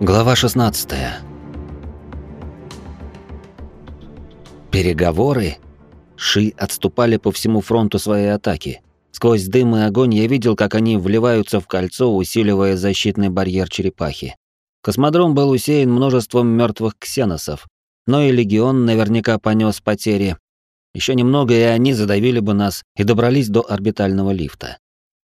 Глава 16. Переговоры? Ши отступали по всему фронту своей атаки. Сквозь дым и огонь я видел, как они вливаются в кольцо, усиливая защитный барьер черепахи. Космодром был усеян множеством мертвых ксеносов, но и легион наверняка понес потери. Еще немного, и они задавили бы нас и добрались до орбитального лифта.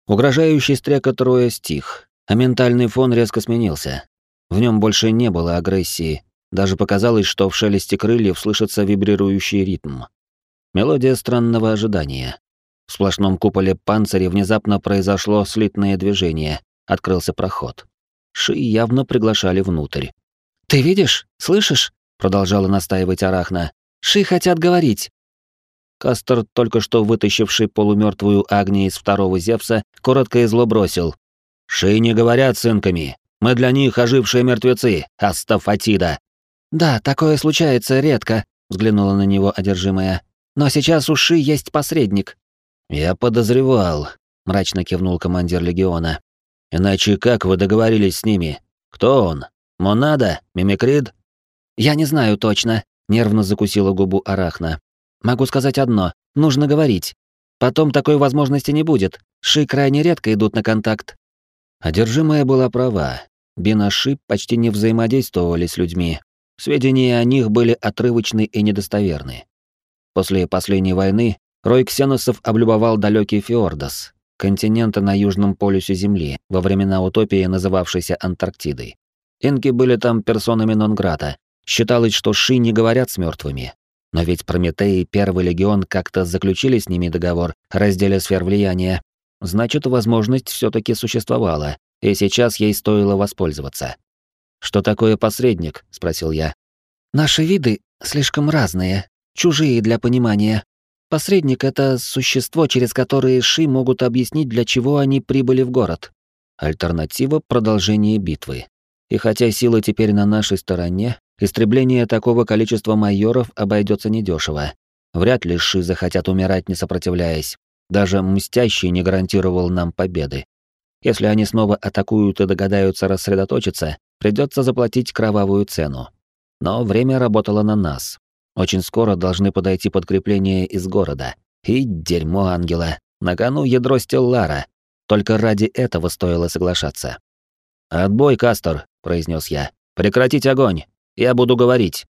Угрожающий стрекот Роя стих, а ментальный фон резко сменился. В нем больше не было агрессии, даже показалось, что в шелесте крыльев слышится вибрирующий ритм. Мелодия странного ожидания. В сплошном куполе панциря внезапно произошло слитное движение, открылся проход. Ши явно приглашали внутрь. «Ты видишь? Слышишь?» — продолжала настаивать Арахна. «Ши хотят говорить». Кастер, только что вытащивший полумертвую Агни из второго Зевса, коротко и зло бросил. «Ши не говорят с инками. Мы для них ожившие мертвецы, Астафатида». «Да, такое случается редко», — взглянула на него одержимая. «Но сейчас у Ши есть посредник». «Я подозревал», — мрачно кивнул командир легиона. «Иначе как вы договорились с ними? Кто он? Монада? Мимикрид?» «Я не знаю точно», — нервно закусила губу Арахна. «Могу сказать одно. Нужно говорить. Потом такой возможности не будет. Ши крайне редко идут на контакт. Одержимая была права. Бин и Шип почти не взаимодействовали с людьми. Сведения о них были отрывочны и недостоверны. После последней войны Рой Ксеносов облюбовал далекий Фиордос, континент на южном полюсе Земли, во времена утопии, называвшейся Антарктидой. Инки были там персонами нон-грата. Считалось, что Ши не говорят с мертвыми. Но ведь Прометей и Первый Легион как-то заключили с ними договор о сфер влияния, Значит, возможность все таки существовала, и сейчас ей стоило воспользоваться. «Что такое посредник?» — спросил я. «Наши виды слишком разные, чужие для понимания. Посредник — это существо, через которое Ши могут объяснить, для чего они прибыли в город. Альтернатива — продолжение битвы. И хотя сила теперь на нашей стороне, истребление такого количества майоров обойдется недешево. Вряд ли Ши захотят умирать, не сопротивляясь. Даже мстящий не гарантировал нам победы. Если они снова атакуют и догадаются рассредоточиться, придется заплатить кровавую цену. Но время работало на нас. Очень скоро должны подойти подкрепления из города. И дерьмо ангела. На кону ядро Стеллара. Только ради этого стоило соглашаться. «Отбой, Кастор», — произнес я. «Прекратить огонь. Я буду говорить».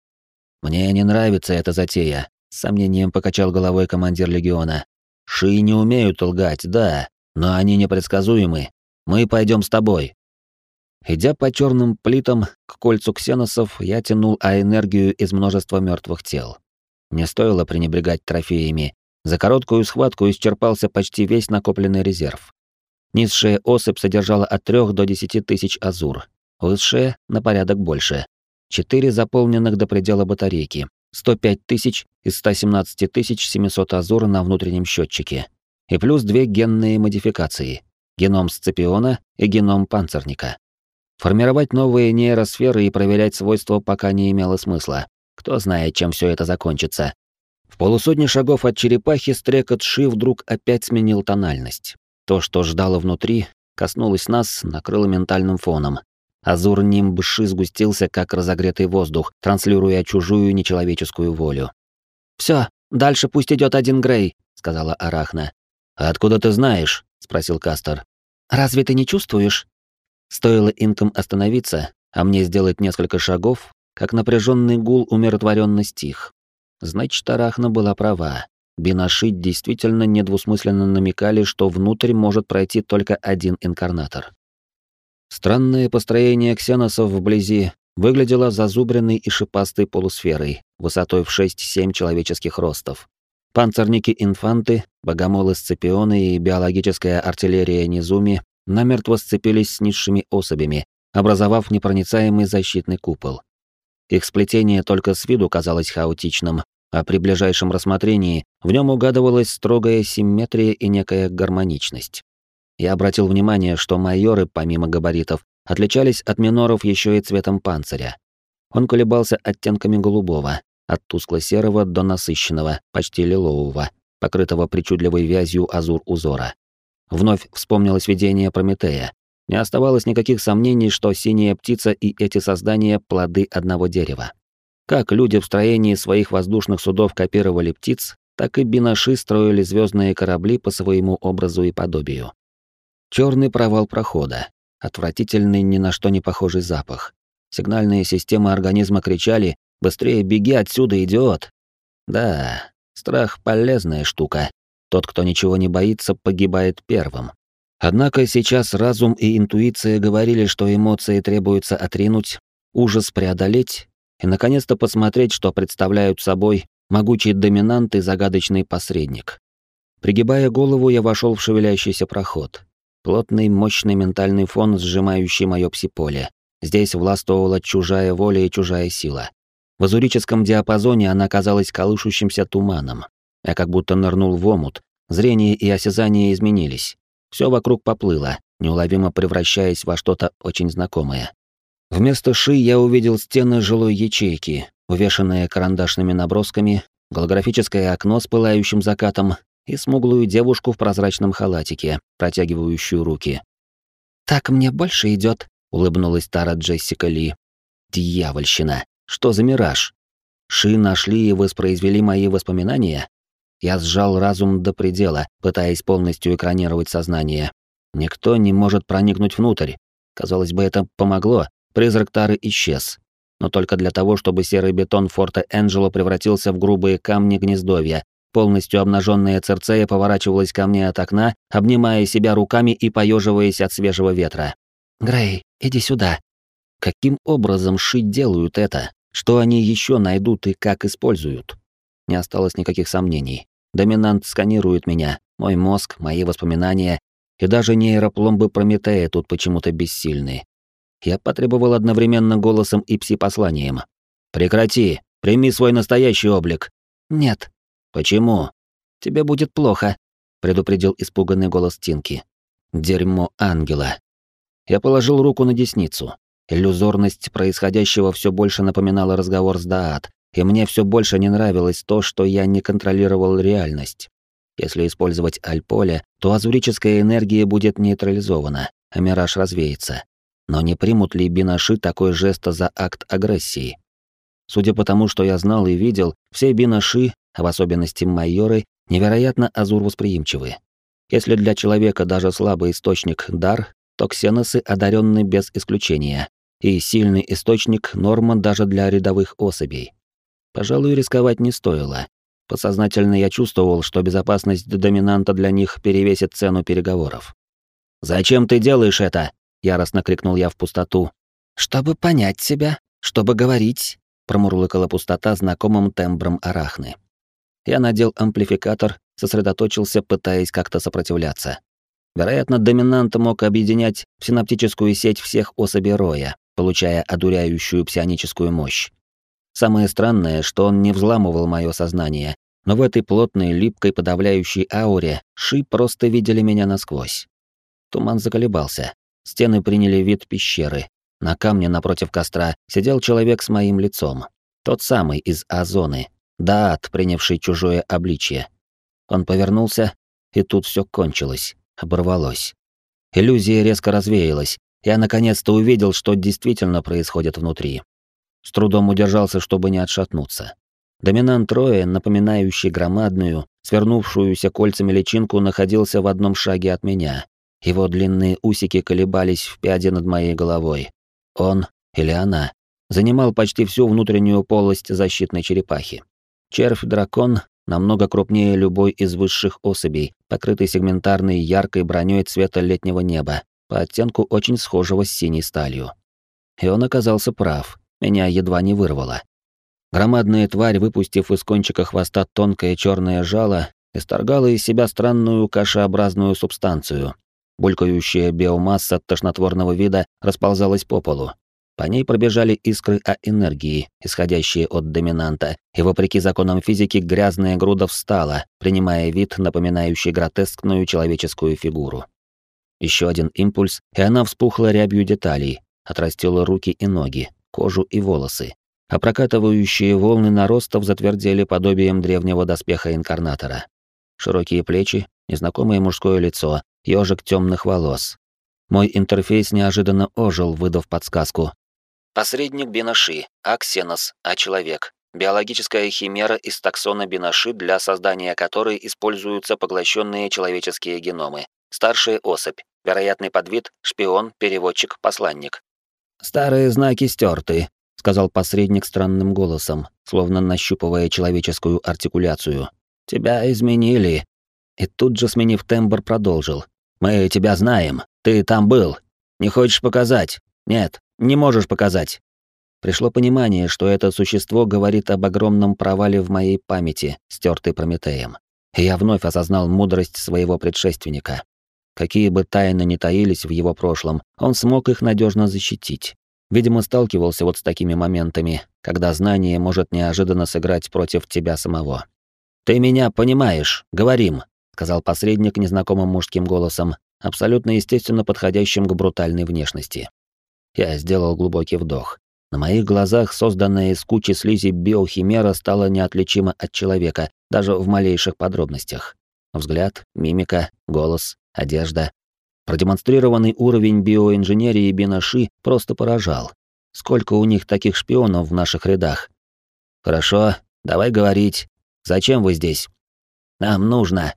«Мне не нравится эта затея», — с сомнением покачал головой командир легиона. Ши не умеют лгать, да, но они непредсказуемы. Мы пойдем с тобой. Идя по черным плитам к кольцу ксеносов, я тянул а энергию из множества мертвых тел. Не стоило пренебрегать трофеями. За короткую схватку исчерпался почти весь накопленный резерв. Низшая особь содержала от 3 до 10 тысяч азур, высшая — на порядок больше. Четыре заполненных до предела батарейки, 105 тысяч из 117 700 азур на внутреннем счетчике. И плюс две генные модификации — геном сципиона и геном панцирника. Формировать новые нейросферы и проверять свойства пока не имело смысла. Кто знает, чем все это закончится. В полусотни шагов от черепахи стрекот Ши вдруг опять сменил тональность. То, что ждало внутри, коснулось нас, накрыло ментальным фоном, Азур нимбши сгустился, как разогретый воздух, транслируя чужую нечеловеческую волю. Все, дальше пусть идет один Грей», — сказала Арахна. «А откуда ты знаешь?» — спросил Кастер. «Разве ты не чувствуешь?» Стоило инкам остановиться, а мне сделать несколько шагов, как напряженный гул умиротворенно стих. Значит, Арахна была права. Бинашит действительно недвусмысленно намекали, что внутрь может пройти только один инкарнатор. Странное построение ксеносов вблизи выглядело зазубренной и шипастой полусферой, высотой в 6-7 человеческих ростов. Панцирники-инфанты, богомолы-сципионы и биологическая артиллерия Низуми намертво сцепились с низшими особями, образовав непроницаемый защитный купол. Их сплетение только с виду казалось хаотичным, а при ближайшем рассмотрении в нем угадывалась строгая симметрия и некая гармоничность. Я обратил внимание, что майоры, помимо габаритов, отличались от миноров еще и цветом панциря. Он колебался оттенками голубого, от тускло-серого до насыщенного, почти лилового, покрытого причудливой вязью азур узора. Вновь вспомнилось видение Прометея. Не оставалось никаких сомнений, что синяя птица и эти создания — плоды одного дерева. Как люди в строении своих воздушных судов копировали птиц, так и бинаши строили звездные корабли по своему образу и подобию. Черный провал прохода, отвратительный ни на что не похожий запах. Сигнальные системы организма кричали «Быстрее беги отсюда, идиот!» Да, страх — полезная штука. Тот, кто ничего не боится, погибает первым. Однако сейчас разум и интуиция говорили, что эмоции требуется отринуть, ужас преодолеть и, наконец-то, посмотреть, что представляют собой могучий доминант и загадочный посредник. Пригибая голову, я вошел в шевелящийся проход. Плотный, мощный ментальный фон, сжимающий мое псиполе. Здесь властвовала чужая воля и чужая сила. В азурическом диапазоне она казалась колышущимся туманом. Я как будто нырнул в омут. Зрение и осязание изменились. Все вокруг поплыло, неуловимо превращаясь во что-то очень знакомое. Вместо ши я увидел стены жилой ячейки, увешанные карандашными набросками, голографическое окно с пылающим закатом и смуглую девушку в прозрачном халатике, протягивающую руки. «Так мне больше идет, улыбнулась Тара Джессика Ли. «Дьявольщина! Что за мираж? Ши нашли и воспроизвели мои воспоминания? Я сжал разум до предела, пытаясь полностью экранировать сознание. Никто не может проникнуть внутрь. Казалось бы, это помогло. Призрак Тары исчез. Но только для того, чтобы серый бетон форта Энджело превратился в грубые камни гнездовья. Полностью обнаженная Церцея поворачивалась ко мне от окна, обнимая себя руками и поеживаясь от свежего ветра. «Грей, иди сюда». Каким образом Ши делают это? Что они еще найдут и как используют? Не осталось никаких сомнений. Доминант сканирует меня, мой мозг, мои воспоминания, и даже нейропломбы Прометея тут почему-то бессильны. Я потребовал одновременно голосом и пси-посланием. «Прекрати! Прими свой настоящий облик!» «Нет». «Почему?» «Тебе будет плохо», — предупредил испуганный голос Тинки. «Дерьмо ангела». Я положил руку на десницу. Иллюзорность происходящего все больше напоминала разговор с Даат, и мне все больше не нравилось то, что я не контролировал реальность. Если использовать альполе, то азурическая энергия будет нейтрализована, а мираж развеется. Но не примут ли бинаши такой жест за акт агрессии? Судя по тому, что я знал и видел, все бинаши, а в особенности майоры, невероятно азур-восприимчивы. Если для человека даже слабый источник — дар, то ксеносы одаренны без исключения, и сильный источник — норма даже для рядовых особей. Пожалуй, рисковать не стоило. Подсознательно я чувствовал, что безопасность доминанта для них перевесит цену переговоров. «Зачем ты делаешь это?» — яростно крикнул я в пустоту. «Чтобы понять себя, чтобы говорить», — промурлыкала пустота знакомым тембром арахны. Я надел амплификатор, сосредоточился, пытаясь как-то сопротивляться. Вероятно, доминант мог объединять в синаптическую сеть всех особей Роя, получая одуряющую псионическую мощь. Самое странное, что он не взламывал мое сознание, но в этой плотной, липкой, подавляющей ауре Ши просто видели меня насквозь. Туман заколебался. Стены приняли вид пещеры. На камне напротив костра сидел человек с моим лицом. Тот самый из Озоны, Даат, принявший чужое обличье. Он повернулся, и тут все кончилось, оборвалось. Иллюзия резко развеялась. Я наконец-то увидел, что действительно происходит внутри. С трудом удержался, чтобы не отшатнуться. Доминант Роя, напоминающий громадную, свернувшуюся кольцами личинку, находился в одном шаге от меня. Его длинные усики колебались в пяде над моей головой. Он, или она, занимал почти всю внутреннюю полость защитной черепахи. Червь-дракон намного крупнее любой из высших особей, покрытый сегментарной яркой броней цвета летнего неба, по оттенку очень схожего с синей сталью. И он оказался прав. Меня едва не вырвало. Громадная тварь, выпустив из кончика хвоста тонкое черное жало, исторгала из себя странную кашеобразную субстанцию. Булькающая биомасса тошнотворного вида расползалась по полу. По ней пробежали искры о энергии, исходящие от доминанта, и вопреки законам физики грязная груда встала, принимая вид, напоминающий гротескную человеческую фигуру. Еще один импульс, и она вспухла рябью деталей, отрастила руки и ноги, кожу и волосы, а прокатывающие волны наростов затвердели подобием древнего доспеха инкарнатора. Широкие плечи, незнакомое мужское лицо, ежик темных волос. Мой интерфейс неожиданно ожил, выдав подсказку. Посредник Бинаши, а Ксенос, а человек. Биологическая химера из таксона Бинаши, для создания которой используются поглощенные человеческие геномы. Старшая особь. Вероятный подвид – шпион, переводчик, посланник. «Старые знаки стерты», — сказал посредник странным голосом, словно нащупывая человеческую артикуляцию. «Тебя изменили». И тут же, сменив тембр, продолжил. «Мы тебя знаем. Ты там был. Не хочешь показать? Нет, не можешь показать». Пришло понимание, что это существо говорит об огромном провале в моей памяти, стертой Прометеем. И я вновь осознал мудрость своего предшественника. Какие бы тайны ни таились в его прошлом, он смог их надежно защитить. Видимо, сталкивался вот с такими моментами, когда знание может неожиданно сыграть против тебя самого. «Ты меня понимаешь, говорим», — сказал посредник незнакомым мужским голосом, абсолютно естественно подходящим к брутальной внешности. Я сделал глубокий вдох. На моих глазах созданная из кучи слизи биохимера стала неотличима от человека, даже в малейших подробностях. Взгляд, мимика, голос, одежда. Продемонстрированный уровень биоинженерии Бинаши просто поражал. Сколько у них таких шпионов в наших рядах? Хорошо, давай говорить. Зачем вы здесь? Нам нужно.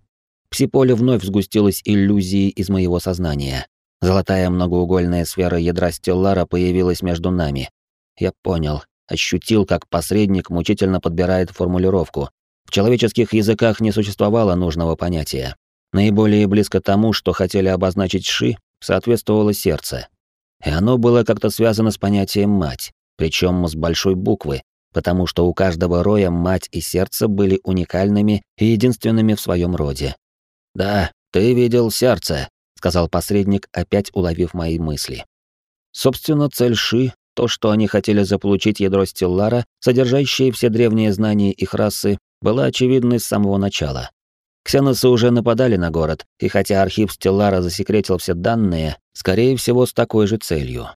Псиполе вновь сгустилась иллюзии из моего сознания. Золотая многоугольная сфера ядра Стеллара появилась между нами, я понял, ощутил, как посредник мучительно подбирает формулировку. В человеческих языках не существовало нужного понятия. Наиболее близко тому, что хотели обозначить Ши, соответствовало сердце. И оно было как-то связано с понятием «мать», причем с большой буквы, потому что у каждого роя мать и сердце были уникальными и единственными в своем роде. «Да, ты видел сердце», — сказал посредник, опять уловив мои мысли. Собственно, цель Ши то, что они хотели заполучить ядро Стеллара, содержащее все древние знания их расы, было очевидно с самого начала. Ксеносы уже нападали на город, и хотя архив Стеллара засекретил все данные, скорее всего, с такой же целью.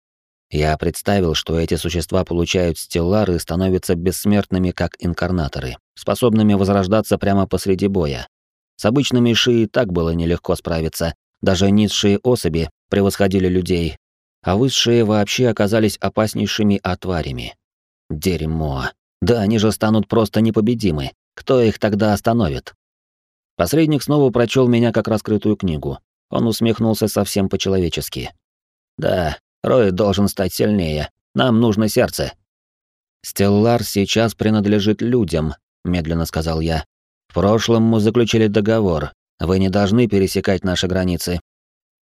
Я представил, что эти существа получают Стеллар и становятся бессмертными, как инкарнаторы, способными возрождаться прямо посреди боя. С обычными ши и так было нелегко справиться, даже низшие особи превосходили людей, а высшие вообще оказались опаснейшими отварями. Дерьмо. Да они же станут просто непобедимы. Кто их тогда остановит? Посредник снова прочел меня как раскрытую книгу. Он усмехнулся совсем по-человечески. Да, Рой должен стать сильнее. Нам нужно сердце. Стеллар сейчас принадлежит людям, медленно сказал я. В прошлом мы заключили договор. Вы не должны пересекать наши границы.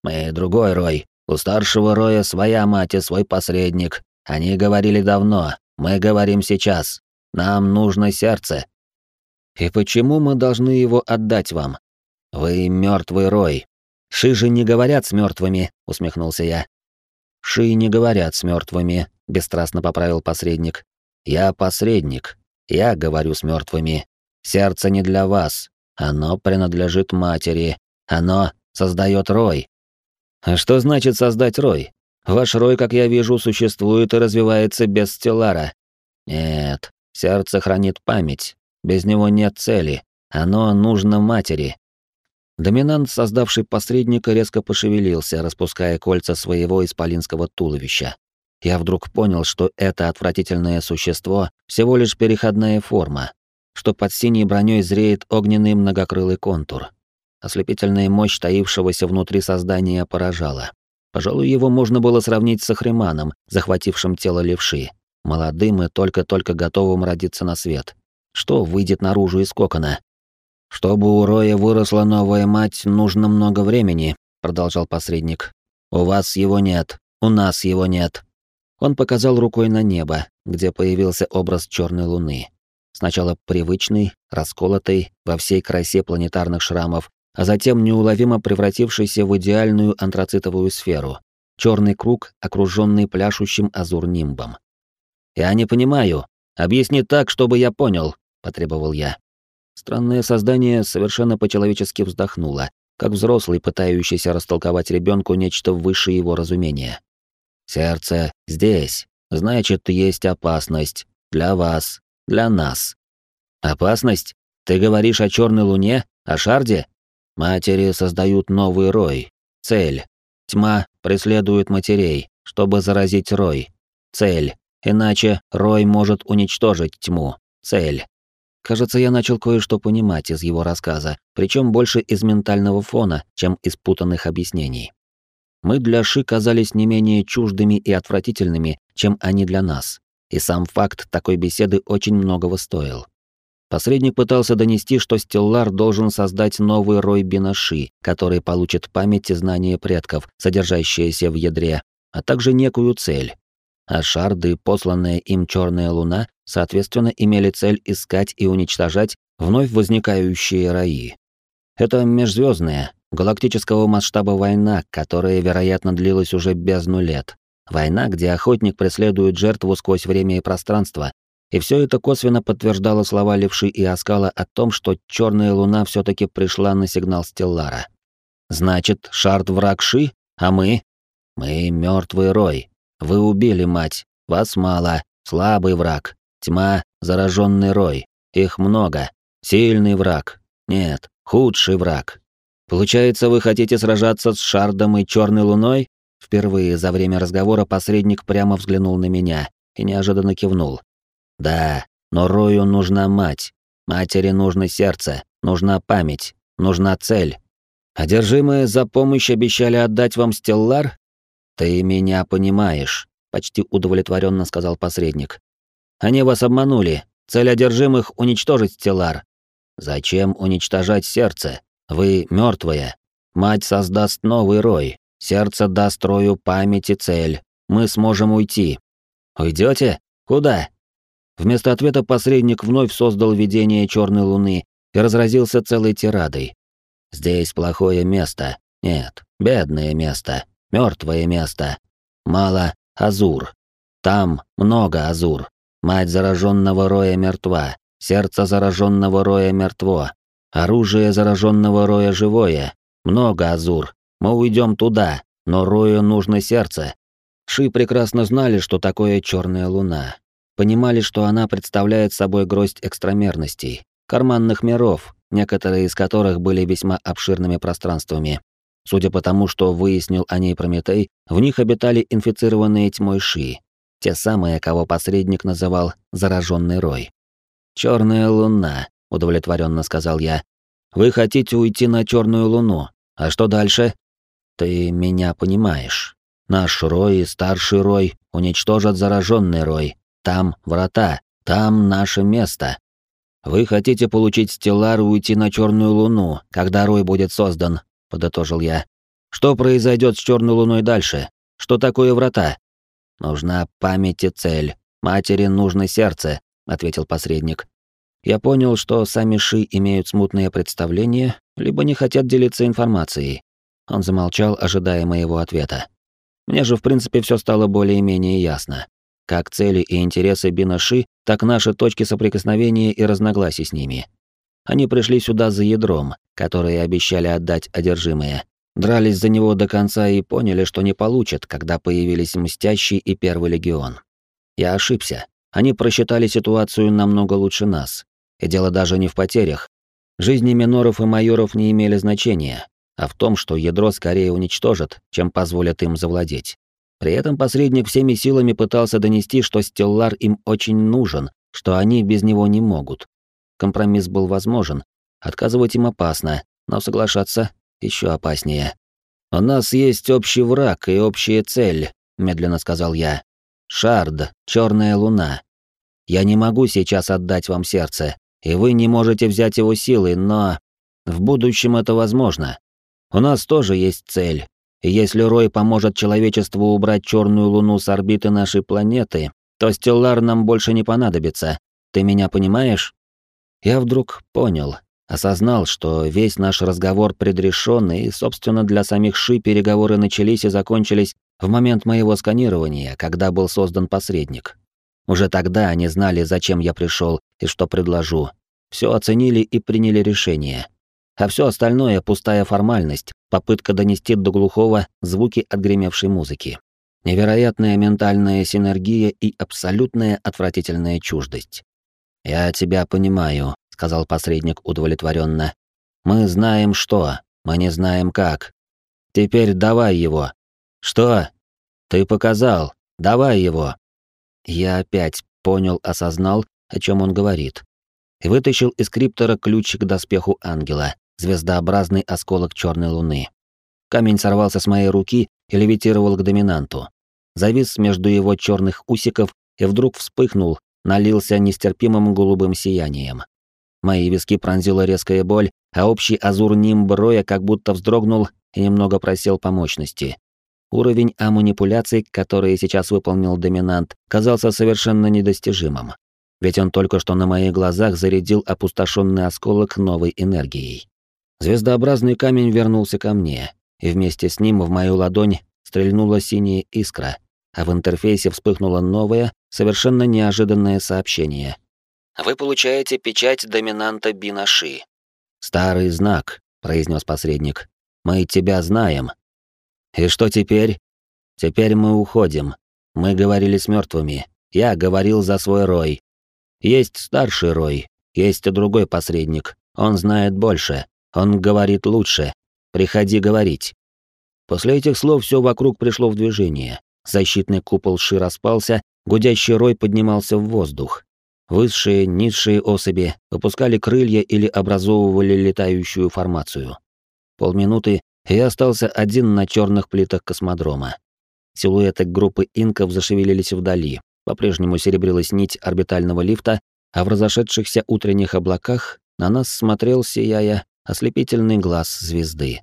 Мы другой Рой, у старшего роя своя мать и свой посредник. Они говорили давно, мы говорим сейчас. Нам нужно сердце. И почему мы должны его отдать вам? Вы мертвый рой. Ши же не говорят с мертвыми, усмехнулся я. Ши не говорят с мертвыми, бесстрастно поправил посредник. Я посредник. Я говорю с мертвыми. Сердце не для вас. Оно принадлежит матери. Оно создает рой. А что значит создать рой? Ваш рой, как я вижу, существует и развивается без стеллара. Нет, сердце хранит память. Без него нет цели. Оно нужно матери. Доминант, создавший посредника, резко пошевелился, распуская кольца своего исполинского туловища. Я вдруг понял, что это отвратительное существо всего лишь переходная форма, что под синей броней зреет огненный многокрылый контур. Ослепительная мощь таившегося внутри создания поражала. Пожалуй, его можно было сравнить с Ахриманом, захватившим тело левши, молодым и только-только готовым родиться на свет. Что выйдет наружу из кокона? «Чтобы у Роя выросла новая мать, нужно много времени», — продолжал посредник. «У вас его нет, у нас его нет». Он показал рукой на небо, где появился образ черной луны. Сначала привычный, расколотый, во всей красе планетарных шрамов, а затем неуловимо превратившийся в идеальную антрацитовую сферу. Черный круг, окруженный пляшущим азур-нимбом. «Я не понимаю. Объясни так, чтобы я понял», — потребовал я. Странное создание совершенно по-человечески вздохнуло, как взрослый, пытающийся растолковать ребенку нечто выше его разумения. «Сердце здесь. Значит, есть опасность. Для вас. Для нас». «Опасность? Ты говоришь о черной луне? О шарде?» Матери создают новый рой. Цель. Тьма преследуют матерей, чтобы заразить Рой. Цель. Иначе Рой может уничтожить тьму. Цель. Кажется, я начал кое-что понимать из его рассказа, причем больше из ментального фона, чем из путанных объяснений. Мы для Ши казались не менее чуждыми и отвратительными, чем они для нас. И сам факт такой беседы очень многого стоил. Посредник пытался донести, что Стеллар должен создать новый рой Бинаши, который получит память и знания предков, содержащиеся в ядре, а также некую цель. А шарды, посланная им черная луна, соответственно, имели цель искать и уничтожать вновь возникающие раи. Это межзвездная, галактического масштаба война, которая, вероятно, длилась уже бездну лет. Война, где охотник преследует жертву сквозь время и пространство. И все это косвенно подтверждало слова Левши и Оскала о том, что черная луна все таки пришла на сигнал Стеллара. Значит, Шард враг Ши, а мы? Мы мертвый рой. Вы убили мать. Вас мало. Слабый враг. Тьма, зараженный рой. Их много. Сильный враг. Нет, худший враг. Получается, вы хотите сражаться с Шардом и Черной Луной? Впервые за время разговора посредник прямо взглянул на меня и неожиданно кивнул. Да, но Рою нужна мать. Матери нужно сердце, нужна память, нужна цель. Одержимые за помощь обещали отдать вам Стеллар? Ты меня понимаешь, почти удовлетворенно сказал посредник. Они вас обманули. Цель одержимых уничтожить Стеллар. Зачем уничтожать сердце? Вы мертвые. Мать создаст новый рой. Сердце даст рою память цель. Мы сможем уйти. Уйдете? Куда? Вместо ответа посредник вновь создал видение черной луны и разразился целой тирадой. Здесь плохое место. Нет, бедное место. Мертвое место. Мало азур. Там много азур. Мать зараженного роя мертва. Сердце зараженного роя мертво. Оружие зараженного Роя живое. Много Азур. Мы уйдем туда, но Рою нужно сердце. Ши прекрасно знали, что такое черная луна. Понимали, что она представляет собой гроздь экстрамерностей, карманных миров, некоторые из которых были весьма обширными пространствами. Судя по тому, что выяснил о ней Прометей, в них обитали инфицированные тьмой Ши, те самые, кого посредник называл «зараженный рой». Черная луна, удовлетворенно сказал я. Вы хотите уйти на черную луну. А что дальше? Ты меня понимаешь. Наш рой и старший рой уничтожат зараженный рой. Там врата, там наше место. Вы хотите получить стеллар и уйти на черную луну, когда рой будет создан, подытожил я. Что произойдет с черной луной дальше? Что такое врата? Нужна память и цель. Матери нужно сердце, ответил посредник. Я понял, что сами Ши имеют смутные представления, либо не хотят делиться информацией. Он замолчал, ожидая моего ответа. Мне же, в принципе, все стало более-менее ясно. Как цели и интересы Бинаши, так наши точки соприкосновения и разногласий с ними. Они пришли сюда за ядром, которое обещали отдать одержимые. Дрались за него до конца и поняли, что не получат, когда появились Мстящий и Первый Легион. Я ошибся. Они просчитали ситуацию намного лучше нас. И дело даже не в потерях. Жизни миноров и майоров не имели значения, а в том, что ядро скорее уничтожат, чем позволят им завладеть. При этом посредник всеми силами пытался донести, что Стеллар им очень нужен, что они без него не могут. Компромисс был возможен, отказывать им опасно, но соглашаться еще опаснее. «У нас есть общий враг и общая цель», — медленно сказал я. «Шард, черная луна. Я не могу сейчас отдать вам сердце, и вы не можете взять его силой, но в будущем это возможно. У нас тоже есть цель. И если Рой поможет человечеству убрать черную луну с орбиты нашей планеты, то Стеллар нам больше не понадобится. Ты меня понимаешь? Я вдруг понял, осознал, что весь наш разговор предрешен, и, собственно, для самих Ши переговоры начались и закончились в момент моего сканирования, когда был создан посредник. Уже тогда они знали, зачем я пришел и что предложу. Все оценили и приняли решение. А все остальное — пустая формальность, попытка донести до глухого звуки отгремевшей музыки. Невероятная ментальная синергия и абсолютная отвратительная чуждость. «Я тебя понимаю», — сказал посредник удовлетворенно. «Мы знаем что, мы не знаем как. Теперь давай его». «Что? Ты показал. Давай его». Я опять понял, осознал, о чем он говорит. И вытащил из криптора ключ к доспеху ангела, звездообразный осколок черной луны. Камень сорвался с моей руки и левитировал к доминанту. Завис между его черных усиков и вдруг вспыхнул, налился нестерпимым голубым сиянием. Мои виски пронзила резкая боль, а общий азур нимб Роя как будто вздрогнул и немного просел по мощности. Уровень аманипуляций, который сейчас выполнил доминант, казался совершенно недостижимым. Ведь он только что на моих глазах зарядил опустошенный осколок новой энергией. Звездообразный камень вернулся ко мне, и вместе с ним в мою ладонь стрельнула синяя искра, а в интерфейсе вспыхнуло новое, совершенно неожиданное сообщение. «Вы получаете печать доминанта Бинаши». «Старый знак», — произнес посредник. «Мы тебя знаем». «И что теперь?» «Теперь мы уходим. Мы говорили с мертвыми. Я говорил за свой рой. Есть старший рой, есть другой посредник. Он знает больше. Он говорит лучше. Приходи говорить». После этих слов все вокруг пришло в движение. Защитный купол Ши распался, гудящий рой поднимался в воздух. Высшие, низшие особи выпускали крылья или образовывали летающую формацию. Полминуты, и я остался один на черных плитах космодрома. Силуэты группы инков зашевелились вдали, по-прежнему серебрилась нить орбитального лифта, а в разошедшихся утренних облаках на нас смотрел, сияя, ослепительный глаз звезды.